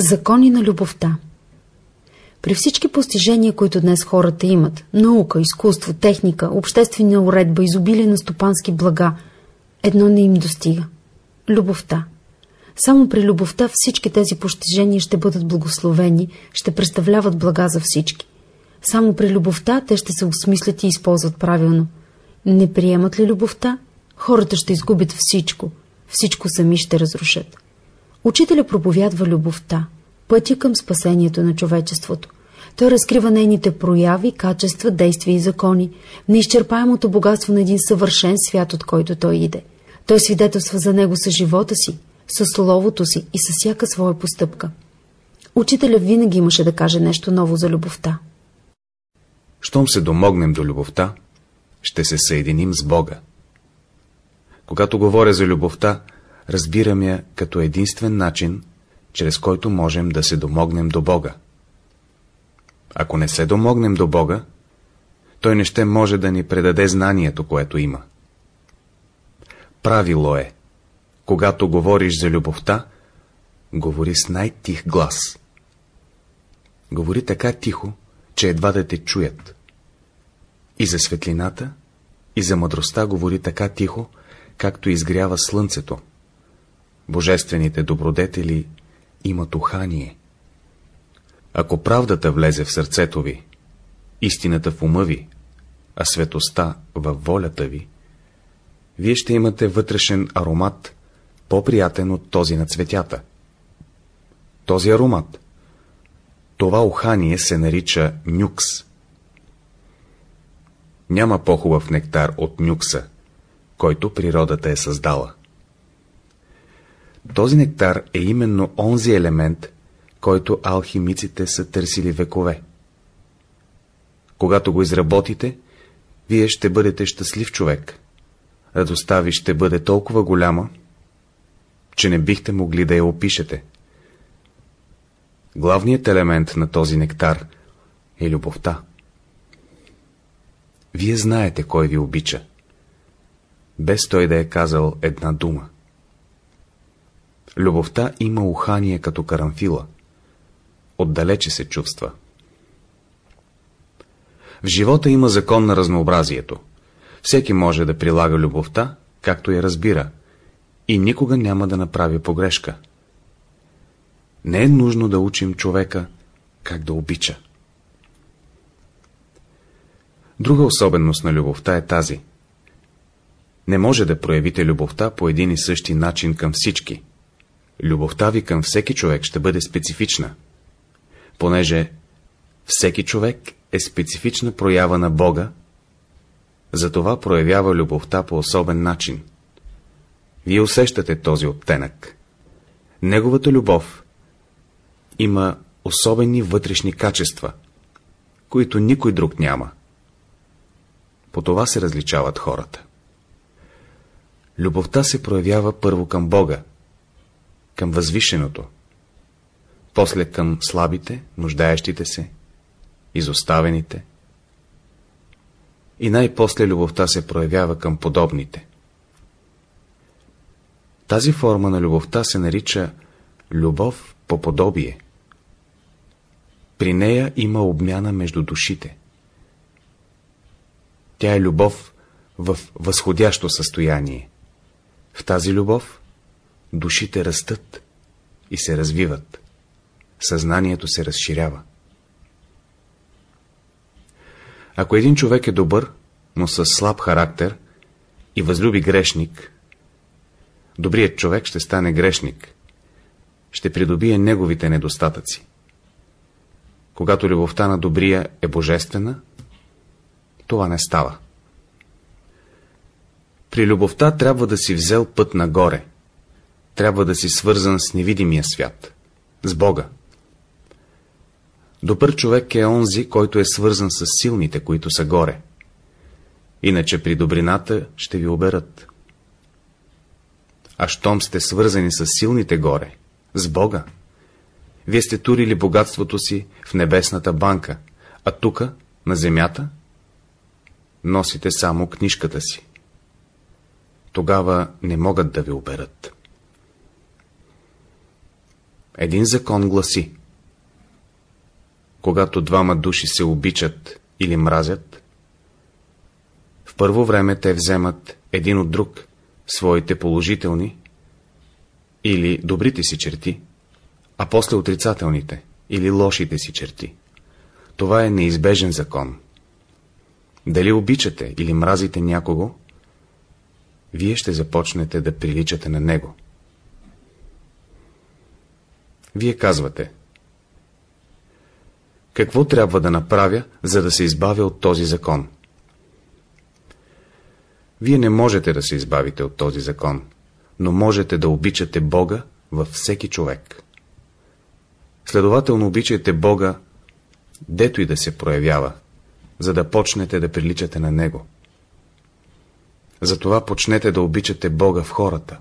Закони на любовта При всички постижения, които днес хората имат, наука, изкуство, техника, обществена уредба, изобилие на стопански блага, едно не им достига – любовта. Само при любовта всички тези постижения ще бъдат благословени, ще представляват блага за всички. Само при любовта те ще се осмислят и използват правилно. Не приемат ли любовта, хората ще изгубят всичко, всичко сами ще разрушат. Учителя проповядва любовта, пътя към спасението на човечеството. Той разкрива нейните прояви, качества, действия и закони, неизчерпаемото богатство на един съвършен свят, от който той иде. Той свидетелства за него с живота си, с словото си и с всяка своя постъпка. Учителя винаги имаше да каже нещо ново за любовта. Щом се домогнем до любовта, ще се съединим с Бога. Когато говоря за любовта, разбирам я като единствен начин, чрез който можем да се домогнем до Бога. Ако не се домогнем до Бога, Той не ще може да ни предаде знанието, което има. Правило е, когато говориш за любовта, говори с най-тих глас. Говори така тихо, че едва да те чуят. И за светлината, и за мъдростта говори така тихо, както изгрява слънцето. Божествените добродетели имат ухание. Ако правдата влезе в сърцето ви, истината в ума ви, а светоста във волята ви, вие ще имате вътрешен аромат, по-приятен от този на цветята. Този аромат, това ухание се нарича нюкс. Няма по-хубав нектар от нюкса, който природата е създала. Този нектар е именно онзи елемент, който алхимиците са търсили векове. Когато го изработите, вие ще бъдете щастлив човек. Радостта ви ще бъде толкова голяма, че не бихте могли да я опишете. Главният елемент на този нектар е любовта. Вие знаете кой ви обича, без той да е казал една дума. Любовта има ухание като карамфила. Отдалече се чувства. В живота има закон на разнообразието. Всеки може да прилага любовта, както я разбира, и никога няма да направи погрешка. Не е нужно да учим човека как да обича. Друга особеност на любовта е тази. Не може да проявите любовта по един и същи начин към всички. Любовта ви към всеки човек ще бъде специфична, понеже всеки човек е специфична проява на Бога, затова проявява любовта по особен начин. Вие усещате този оттенък. Неговата любов има особени вътрешни качества, които никой друг няма. По това се различават хората. Любовта се проявява първо към Бога, към възвишеното, после към слабите, нуждаещите се, изоставените, и най-после любовта се проявява към подобните. Тази форма на любовта се нарича любов по подобие. При нея има обмяна между душите. Тя е любов в възходящо състояние. В тази любов душите растат и се развиват. Съзнанието се разширява. Ако един човек е добър, но с слаб характер и възлюби грешник, добрият човек ще стане грешник, ще придобие неговите недостатъци. Когато любовта на добрия е божествена, това не става. При любовта трябва да си взел път нагоре, трябва да си свързан с невидимия свят, с Бога. Добър човек е онзи, който е свързан с силните, които са горе. Иначе при добрината ще ви оберат. А щом сте свързани с силните горе, с Бога, вие сте турили богатството си в небесната банка, а тука, на земята, носите само книжката си. Тогава не могат да ви оберат. Един закон гласи. Когато двама души се обичат или мразят, в първо време те вземат един от друг своите положителни или добрите си черти, а после отрицателните или лошите си черти. Това е неизбежен закон. Дали обичате или мразите някого, вие ще започнете да приличате на него. Вие казвате, какво трябва да направя, за да се избавя от този закон? Вие не можете да се избавите от този закон, но можете да обичате Бога във всеки човек. Следователно обичайте Бога, дето и да се проявява, за да почнете да приличате на Него. Затова почнете да обичате Бога в хората.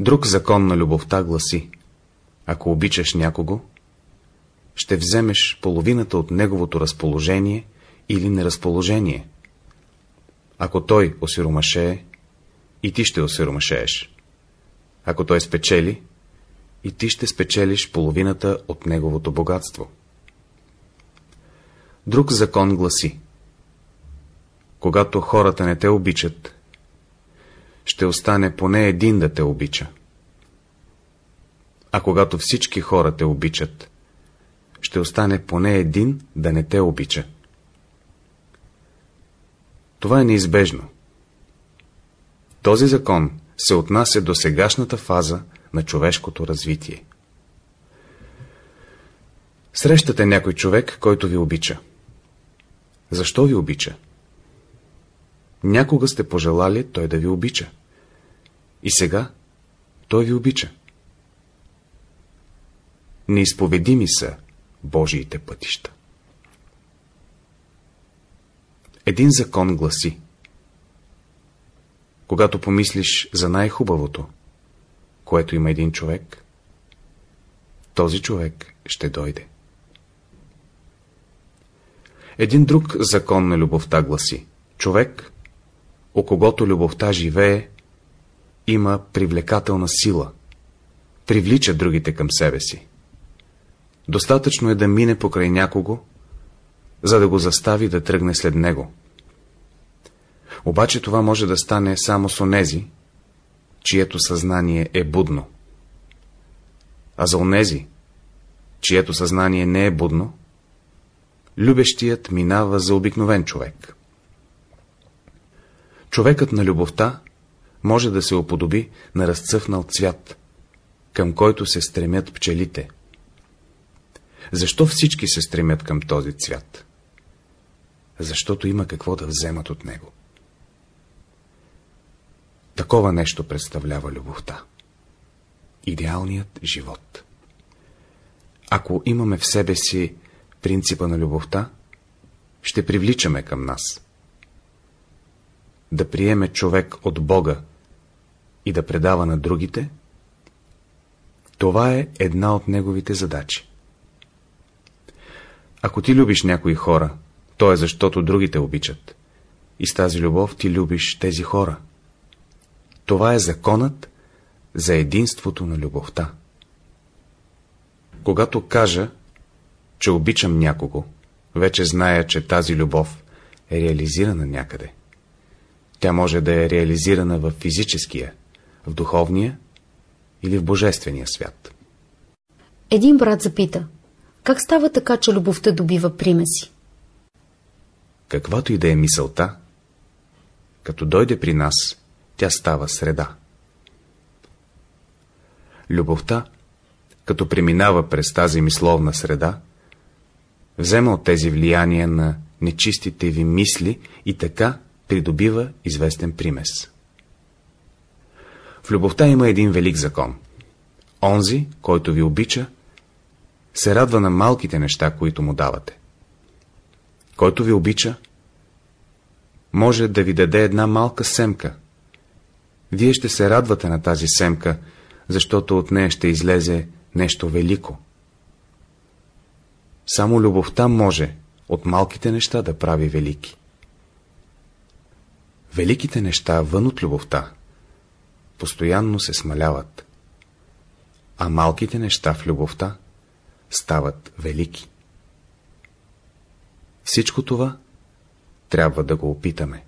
Друг закон на любовта гласи, ако обичаш някого, ще вземеш половината от неговото разположение или неразположение. Ако той осиромашее, и ти ще осиромашееш. Ако той спечели, и ти ще спечелиш половината от неговото богатство. Друг закон гласи. Когато хората не те обичат, ще остане поне един да те обича. А когато всички хора те обичат, ще остане поне един да не те обича. Това е неизбежно. Този закон се отнася до сегашната фаза на човешкото развитие. Срещате някой човек, който ви обича. Защо ви обича? Някога сте пожелали той да ви обича. И сега той ви обича. Неизповедими са Божиите пътища. Един закон гласи. Когато помислиш за най-хубавото, което има един човек, този човек ще дойде. Един друг закон на любовта гласи. Човек, о когото любовта живее, има привлекателна сила, привлича другите към себе си. Достатъчно е да мине покрай някого, за да го застави да тръгне след него. Обаче това може да стане само с онези, чието съзнание е будно. А за онези, чието съзнание не е будно, любещият минава за обикновен човек. Човекът на любовта може да се оподоби на разцъфнал цвят, към който се стремят пчелите. Защо всички се стремят към този цвят? Защото има какво да вземат от него. Такова нещо представлява любовта. Идеалният живот. Ако имаме в себе си принципа на любовта, ще привличаме към нас. Да приеме човек от Бога и да предава на другите, това е една от неговите задачи. Ако ти любиш някои хора, то е защото другите обичат. И с тази любов ти любиш тези хора. Това е законът за единството на любовта. Когато кажа, че обичам някого, вече зная, че тази любов е реализирана някъде. Тя може да е реализирана в физическия, в духовния или в божествения свят. Един брат запита, как става така, че любовта добива примеси? Каквато и да е мисълта, като дойде при нас, тя става среда. Любовта, като преминава през тази мисловна среда, взема от тези влияния на нечистите ви мисли и така придобива известен примес. В любовта има един велик закон. Онзи, който ви обича, се радва на малките неща, които му давате. Който ви обича, може да ви даде една малка семка. Вие ще се радвате на тази семка, защото от нея ще излезе нещо велико. Само любовта може от малките неща да прави велики. Великите неща вън от любовта постоянно се смаляват, а малките неща в любовта стават велики. Всичко това трябва да го опитаме.